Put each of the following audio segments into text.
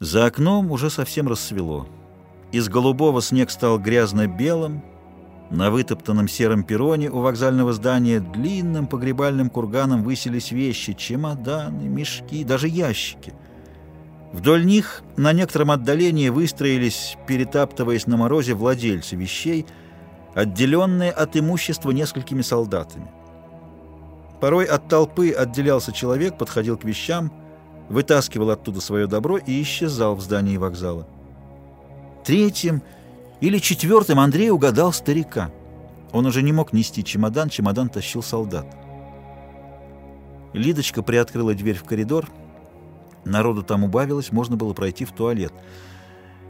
За окном уже совсем рассвело. Из голубого снег стал грязно-белым. На вытоптанном сером перроне у вокзального здания длинным погребальным курганом высились вещи, чемоданы, мешки, даже ящики. Вдоль них на некотором отдалении выстроились, перетаптываясь на морозе, владельцы вещей, отделенные от имущества несколькими солдатами. Порой от толпы отделялся человек, подходил к вещам, вытаскивал оттуда свое добро и исчезал в здании вокзала. Третьим или четвертым Андрей угадал старика. Он уже не мог нести чемодан, чемодан тащил солдат. Лидочка приоткрыла дверь в коридор. Народу там убавилось, можно было пройти в туалет.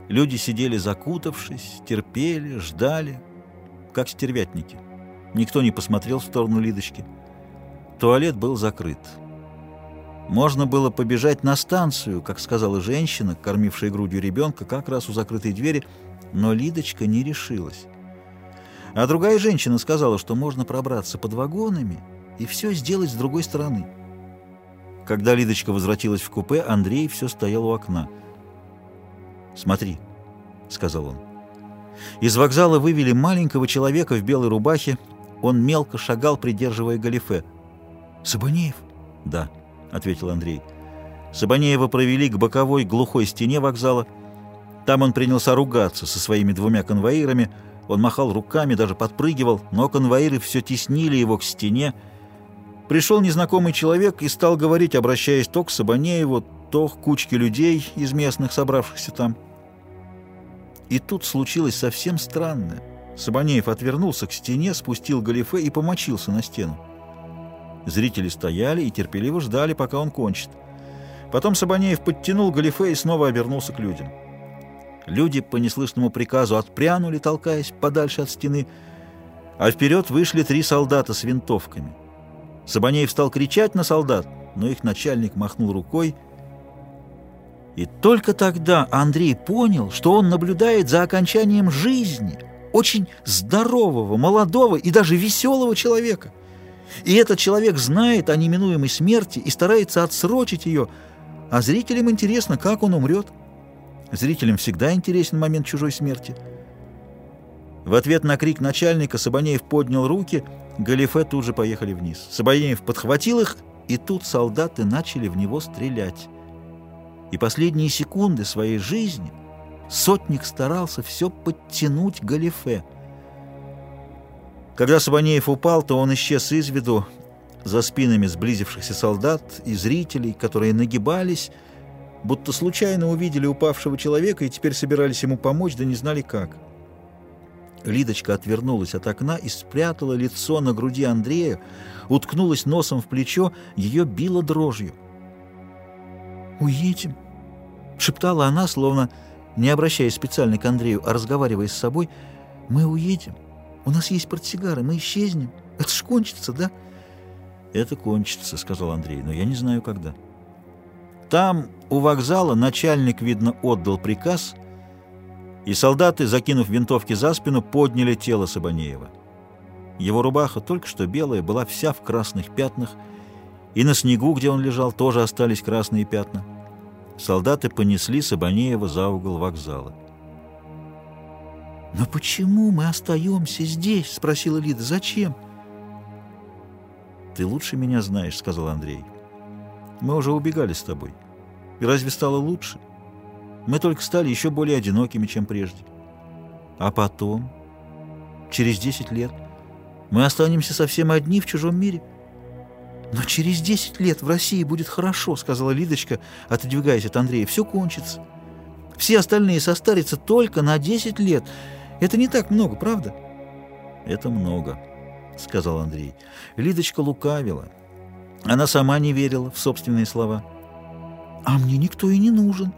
Люди сидели закутавшись, терпели, ждали, как стервятники. Никто не посмотрел в сторону Лидочки. Туалет был закрыт. Можно было побежать на станцию, как сказала женщина, кормившая грудью ребенка, как раз у закрытой двери, но Лидочка не решилась. А другая женщина сказала, что можно пробраться под вагонами и все сделать с другой стороны. Когда Лидочка возвратилась в купе, Андрей все стоял у окна. «Смотри», — сказал он. Из вокзала вывели маленького человека в белой рубахе. Он мелко шагал, придерживая галифе. «Сабанеев?» «Да». — ответил Андрей. Сабанеева провели к боковой глухой стене вокзала. Там он принялся ругаться со своими двумя конвоирами. Он махал руками, даже подпрыгивал, но конвоиры все теснили его к стене. Пришел незнакомый человек и стал говорить, обращаясь то к Сабанееву, то к кучке людей из местных, собравшихся там. И тут случилось совсем странное. Сабанеев отвернулся к стене, спустил галифе и помочился на стену. Зрители стояли и терпеливо ждали, пока он кончит. Потом Сабанеев подтянул галифе и снова обернулся к людям. Люди по неслышному приказу отпрянули, толкаясь подальше от стены, а вперед вышли три солдата с винтовками. Сабанеев стал кричать на солдат, но их начальник махнул рукой. И только тогда Андрей понял, что он наблюдает за окончанием жизни очень здорового, молодого и даже веселого человека. И этот человек знает о неминуемой смерти и старается отсрочить ее, а зрителям интересно, как он умрет. Зрителям всегда интересен момент чужой смерти. В ответ на крик начальника Сабанеев поднял руки, Галифе тут же поехали вниз. Сабанеев подхватил их, и тут солдаты начали в него стрелять. И последние секунды своей жизни сотник старался все подтянуть Галифе. Когда Сабанеев упал, то он исчез из виду за спинами сблизившихся солдат и зрителей, которые нагибались, будто случайно увидели упавшего человека и теперь собирались ему помочь, да не знали как. Лидочка отвернулась от окна и спрятала лицо на груди Андрея, уткнулась носом в плечо, ее било дрожью. «Уедем?» — шептала она, словно не обращаясь специально к Андрею, а разговаривая с собой. «Мы уедем?» У нас есть портсигары, мы исчезнем. Это ж кончится, да?» «Это кончится», — сказал Андрей, — «но я не знаю, когда». Там, у вокзала, начальник, видно, отдал приказ, и солдаты, закинув винтовки за спину, подняли тело Сабанеева. Его рубаха, только что белая, была вся в красных пятнах, и на снегу, где он лежал, тоже остались красные пятна. Солдаты понесли Сабанеева за угол вокзала. «Но почему мы остаемся здесь?» — спросила Лида. «Зачем?» «Ты лучше меня знаешь», — сказал Андрей. «Мы уже убегали с тобой. И разве стало лучше? Мы только стали еще более одинокими, чем прежде. А потом, через десять лет, мы останемся совсем одни в чужом мире». «Но через десять лет в России будет хорошо», — сказала Лидочка, отодвигаясь от Андрея. «Все кончится. Все остальные состарятся только на десять лет». Это не так много, правда? Это много, сказал Андрей. Лидочка лукавила. Она сама не верила в собственные слова. А мне никто и не нужен.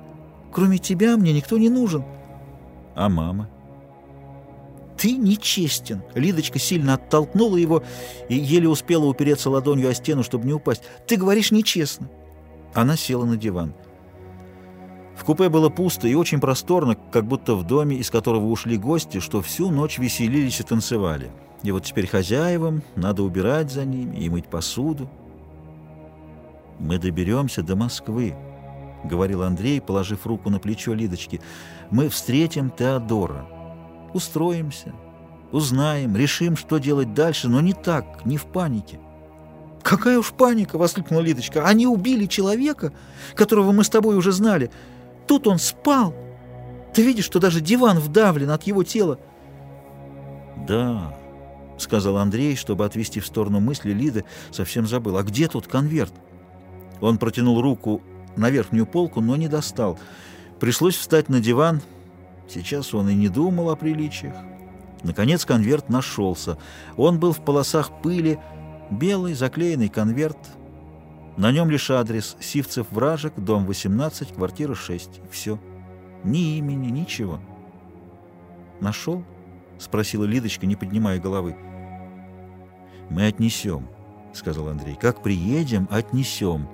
Кроме тебя мне никто не нужен. А мама? Ты нечестен. Лидочка сильно оттолкнула его и еле успела упереться ладонью о стену, чтобы не упасть. Ты говоришь нечестно. Она села на диван. В купе было пусто и очень просторно, как будто в доме, из которого ушли гости, что всю ночь веселились и танцевали. И вот теперь хозяевам надо убирать за ними и мыть посуду. «Мы доберемся до Москвы», —— говорил Андрей, положив руку на плечо Лидочки. «Мы встретим Теодора. Устроимся, узнаем, решим, что делать дальше, но не так, не в панике». «Какая уж паника!» — воскликнула Лидочка. «Они убили человека, которого мы с тобой уже знали. Тут он спал. Ты видишь, что даже диван вдавлен от его тела?» «Да», — сказал Андрей, чтобы отвести в сторону мысли Лиды, совсем забыл. «А где тут конверт?» Он протянул руку на верхнюю полку, но не достал. Пришлось встать на диван. Сейчас он и не думал о приличиях. Наконец конверт нашелся. Он был в полосах пыли, белый заклеенный конверт. На нем лишь адрес Сивцев Вражек, дом 18, квартира 6. Все. Ни имени, ничего. «Нашел?» — спросила Лидочка, не поднимая головы. «Мы отнесем», — сказал Андрей. «Как приедем, отнесем».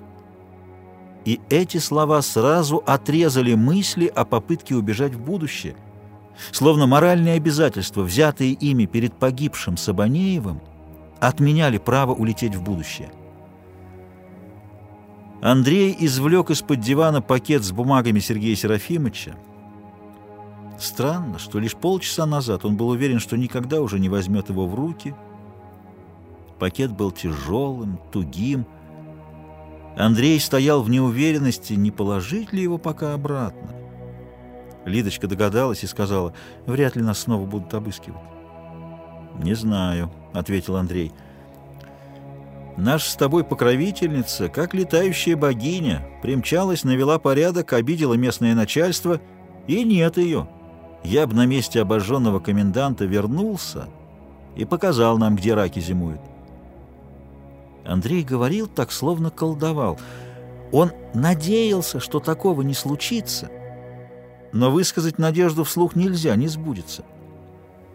И эти слова сразу отрезали мысли о попытке убежать в будущее. Словно моральные обязательства, взятые ими перед погибшим Сабанеевым, отменяли право улететь в будущее. Андрей извлек из-под дивана пакет с бумагами Сергея Серафимовича. Странно, что лишь полчаса назад он был уверен, что никогда уже не возьмет его в руки. Пакет был тяжелым, тугим, Андрей стоял в неуверенности, не положить ли его пока обратно. Лидочка догадалась и сказала, вряд ли нас снова будут обыскивать. «Не знаю», — ответил Андрей. «Наша с тобой покровительница, как летающая богиня, примчалась, навела порядок, обидела местное начальство, и нет ее. Я бы на месте обожженного коменданта вернулся и показал нам, где раки зимуют». Андрей говорил так, словно колдовал. Он надеялся, что такого не случится, но высказать надежду вслух нельзя, не сбудется.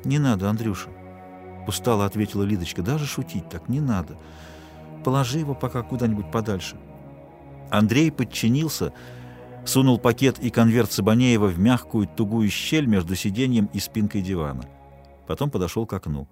«Не надо, Андрюша», — устало ответила Лидочка, — «даже шутить так не надо. Положи его пока куда-нибудь подальше». Андрей подчинился, сунул пакет и конверт Сабанеева в мягкую тугую щель между сиденьем и спинкой дивана. Потом подошел к окну.